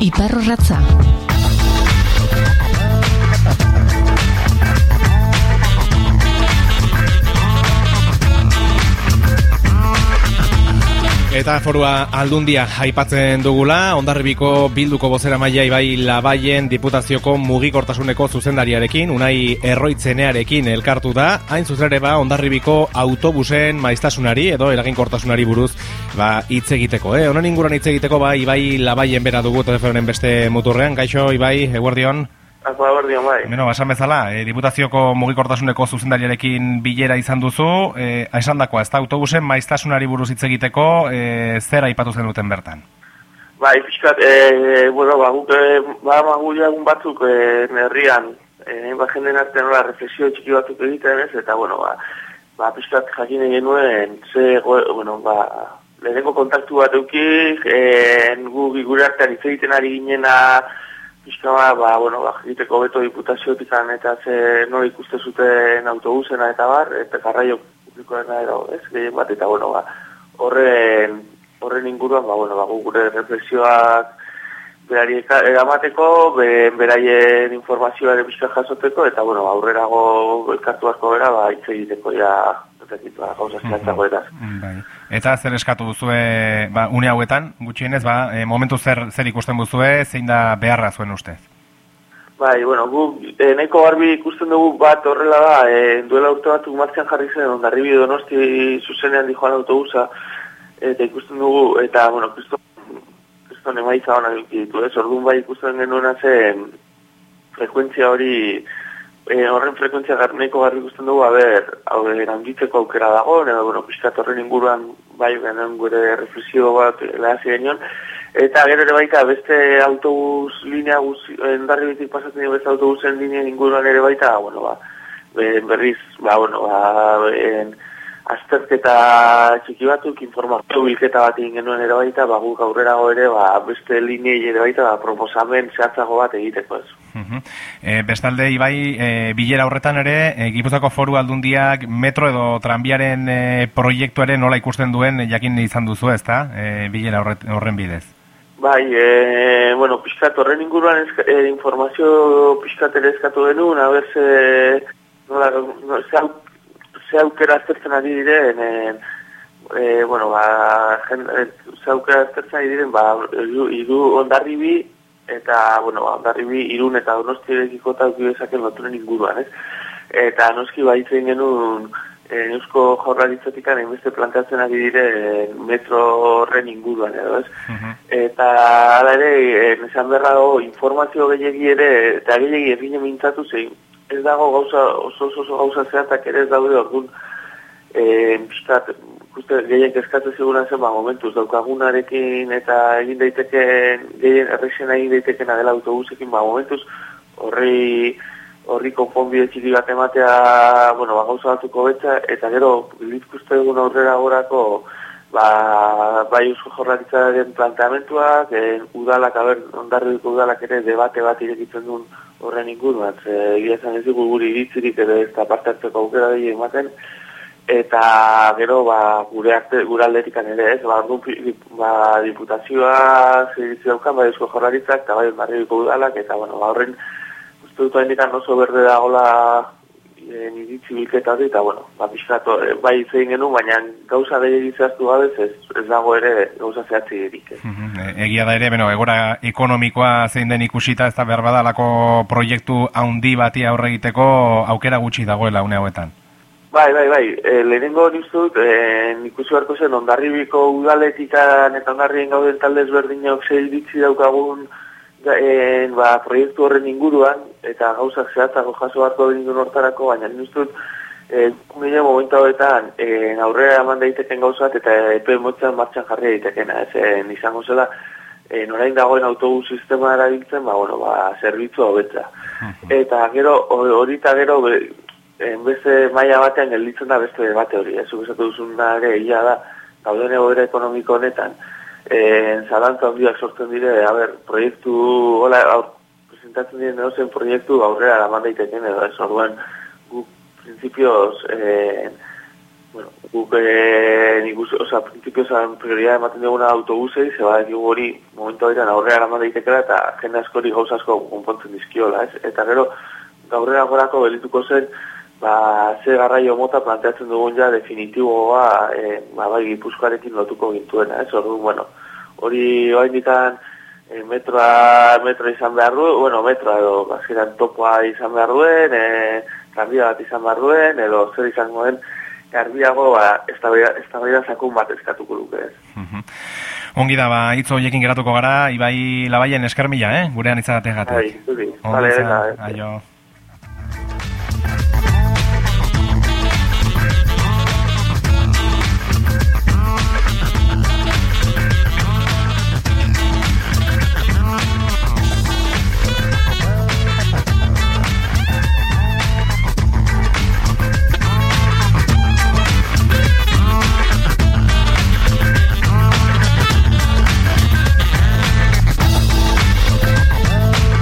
Iparrratza Eta forua aldundia aipatzen dugula, ondarribiko bilduko bozera maia ibai labaien diputazioko mugikortasuneko zuzendariarekin, unai erroitzenearekin elkartu da, hain zuzere ba ondarribiko autobusen maiztasunari edo eraginkortasunari buruz ba hitz egiteko, eh? Honen inguruan hitz egiteko ba ibai labaien bera dugu telefonen beste muturrean, gaixo ibai, eguerdion? Ako aberdion, bai. Beno, esan bezala, e, diputazioko mugikortasuneko zuzendariarekin bilera izan duzu, e, esan dakoa, ez da autobusen maiztasunari buruz hitz egiteko, e, zer aipatu zen duten bertan? Bai, pixkat, e, bueno, ba, guk, ba, magu jagun batzuk e, nerrian, e, ba, jenden artean nola, reflexio txiki batzuk egiten ez, eta, bueno, ba, ba pixkat jakin egin nuen, ze, bueno, ba, lehenengo kontaktu bat euki, e, gu, gure artean hitz egiten ari ginena, pixka ba, ba, bueno, ba, egiteko beto diputaziotik eta ze no ikuste zuten autobusena eta bar, eta garraio publikoena edo, ez, gehien bat, eta bueno, ba, horren, horren inguruan, ba, bueno, ba, gure reflexioak berari eramateko, be, beraien informazioaren pixka jasoteko, eta bueno, ba, aurrerago elkartu asko bera, ba, hitz egiteko ja, ba, gauza zehatzago eta. Bai. Eta zer eskatu duzue ba, une hauetan, gutxienez, ba, e, momentu zer, zer ikusten duzue, zein da beharra zuen ustez? Bai, bueno, gu, e, nahiko garbi ikusten dugu bat horrela da, e, duela urte batzuk martzian jarri zen, ondarribi donosti zuzenean dijoan autobusa, eta ikusten dugu, eta, bueno, kriston, kriston emaitza hona ditu, ez, orduan bai ikusten genuena zen, frekuentzia hori, e, horren frekuentzia garneko garri ikusten dugu, haber, hau erangitzeko aukera dago, edo, bueno, pixkat horren inguruan, bai, genen gure reflexio bat lehazi genion, eta gero ere baita, beste autobus linea guzi, endarri bitik pasatzen dira beste autobusen linea inguruan ere baita, bueno, ba, berriz, ba, bueno, ba, en, azterketa txiki batzuk, informazio bilketa bat egin genuen ere baita, ba, guk aurrerago ere, ba, beste linei ere baita, ba, proposamen zehatzago bat egiteko ez. E, bestalde, Ibai, e, bilera horretan ere, e, Gipuzako foru aldundiak metro edo tranbiaren e, proiektuaren nola ikusten duen jakin izan duzu ez da, e, bilera horren bidez? Bai, e, bueno, pixkat horren inguruan eska, e, informazio pixkat ere eskatu denun, haber ze, nola, no, ze, aukera aztertzen ari diren, e, e, bueno, ba, jen, e, ze aukera aztertzen ari diren, ba, iru ondarribi, eta, bueno, ba, ondarribi irun eta donosti erekiko eta ukibezaken loturen inguruan, ez? Eta noski baitzen genuen e, eusko jorraritzatik beste planteatzen ari dire metro horren inguruan edo, ez? Eta ala ere, e, nesan berra informazio gehiagi ere, eta gehiagi egine mintzatu zein, ez dago gauza, oso oso, oso gauza zehatak ere ez daude orduan, e, piskat, uste gehien kezkatzen seguran zen, ba, momentuz daukagunarekin eta egin daiteken, gehien errexena egin daiteken adela autobusekin, ba, momentuz horri horri konponbide txiki bat ematea, bueno, ba, gauza batuko betza, eta gero, bilitkuste egun aurrera gorako, ba, bai eusko jorraritzaren planteamentuak, en, udalak, haber, ondarriko udalak ere debate bat irekitzen duen horren inguruan, egia esan ez dugu guri iritzirik edo ez da parte hartzeko aukera dira ematen, eta gero ba, gure arte, gure alderikan ere ez, ba, du, ba, diputazioa ziritzi daukan, bai eusko jorraritzak, eta bai ondarriko udalak, eta bueno, ba, horren uste dut hain oso berde dagoela e, iritzi bilketa hori, eta bueno, ba, pixkatu, e, bai zein genuen, baina gauza da egizaztu gabez, ez, ez dago ere gauza zehatzi erik. Egia da ere, beno, egora ekonomikoa zein den ikusita, ez da behar badalako proiektu haundi bati aurre egiteko aukera gutxi dagoela une hauetan. Bai, bai, bai, e, lehenengo hori dut, e, ikusi beharko zen, ondarribiko udaletikan eta ondarrien gauden talde ezberdinok zei ditzi daukagun en, ba, proiektu horren inguruan, eta gauzak zehatzako jaso hartu nindu nortarako, baina nintut, e, kumile momentu hauetan, e, aurrera eman daiteken gauzat, eta epe motzen martxan jarri daitekena, ez, e, izango zela, e, norain dagoen autobus sistema erabiltzen, ba, bueno, ba, zerbitzu hobetza. Eta gero, hori eta gero, beste maila batean gelditzen da beste debate hori, ez, ubezatu duzun da, ere, ia da, gauden egoera ekonomiko honetan, en zalantza handiak sortzen dire, a ber, proiektu, hola, aur, presentatzen diren edozen proiektu aurrera la manda iteken edo ez orduan, gu, principios, eh, bueno, guk e, nik uste, oza, prinsipio zan prioridad ematen duguna autobusei, ze bada hori momentu hori aurrera eraman daitekela eta jende askori gauz asko konpontzen dizkiola, ez? Eta gero, gaurrera gorako belituko zen, ba, ze garraio mota planteatzen dugun ja definitiboa, e, ba, bai, gipuzkoarekin lotuko gintuena, ez? Orduan, bueno, hori bai ditan, e, metroa, metroa izan behar du, bueno, metroa edo, baziran topoa izan behar duen, e, bat izan behar duen, edo zer izango den, garbiago ba, eztabaida zakun bat eskatuko luke ez. Ongi da, ba, hitz horiekin geratuko gara, Ibai Labaien eskarmila, eh? Gurean itzagatek gatek. Bai, zuri. Vale. Aio.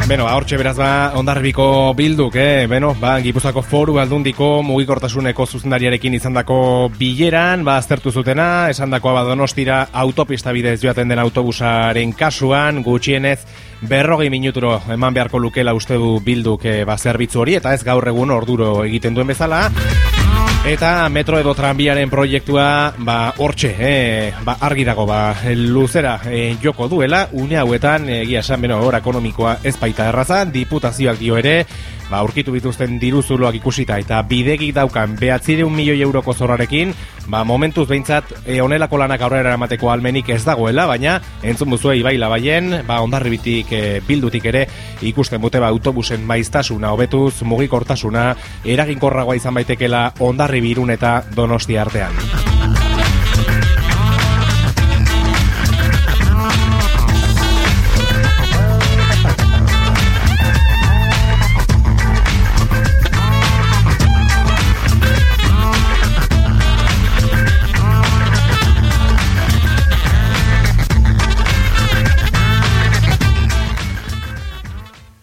Beno, ba, hortxe beraz ba, ondarribiko bilduk, eh? Beno, ba, Gipuzako foru aldundiko mugikortasuneko zuzendariarekin izandako bileran, ba, aztertu zutena, esan dakoa ba, donostira autopista bidez joaten den autobusaren kasuan, gutxienez, berrogei minuturo eman beharko lukela uste du bilduk eh, ba, zerbitzu hori, eta ez gaur egun orduro egiten duen bezala, Eta metro edo tranbiaren proiektua ba hortxe, eh, ba argi dago ba luzera eh, joko duela. Une hauetan egia esan beno ekonomikoa ez baita erraza, diputazioak dio ere ba, urkitu bituzten diruzuloak ikusita eta bidegi daukan behatzireun milioi euroko zorrarekin, ba, momentuz behintzat e, onelako lanak aurrera eramateko almenik ez dagoela, baina entzun buzue ibai labaien, ba, ondarribitik e, bildutik ere ikusten bute ba, autobusen maiztasuna, hobetuz mugikortasuna, eraginkorragoa izan baitekela ondarri birun eta donosti artean.